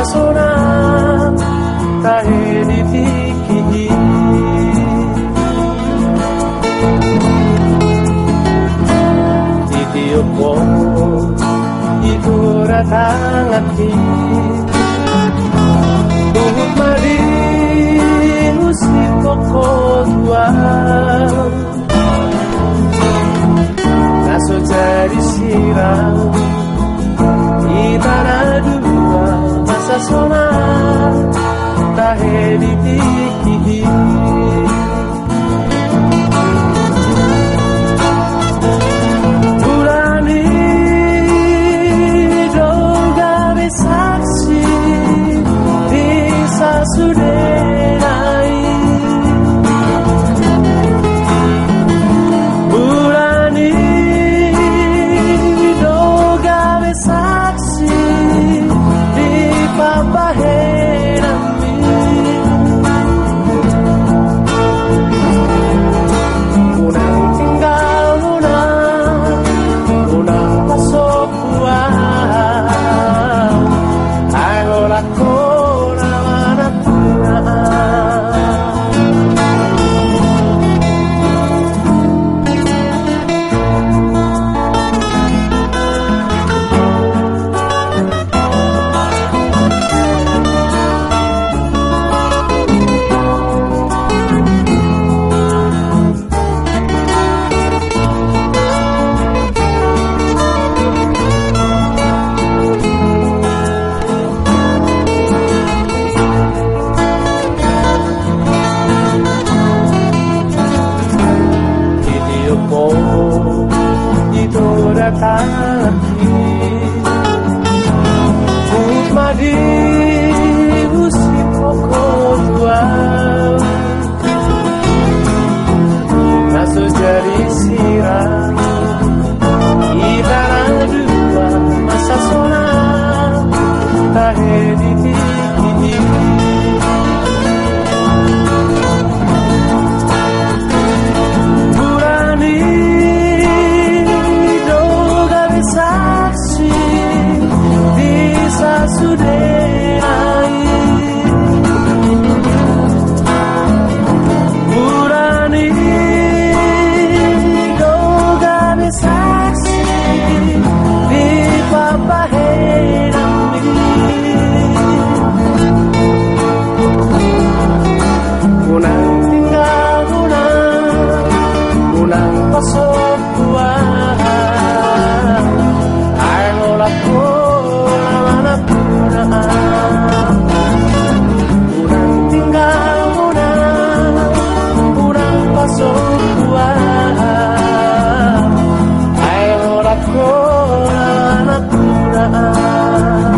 corazón ta edifiqui Titiup ko ibura tangatki today. Hare Krishna. Coca-Cola natural.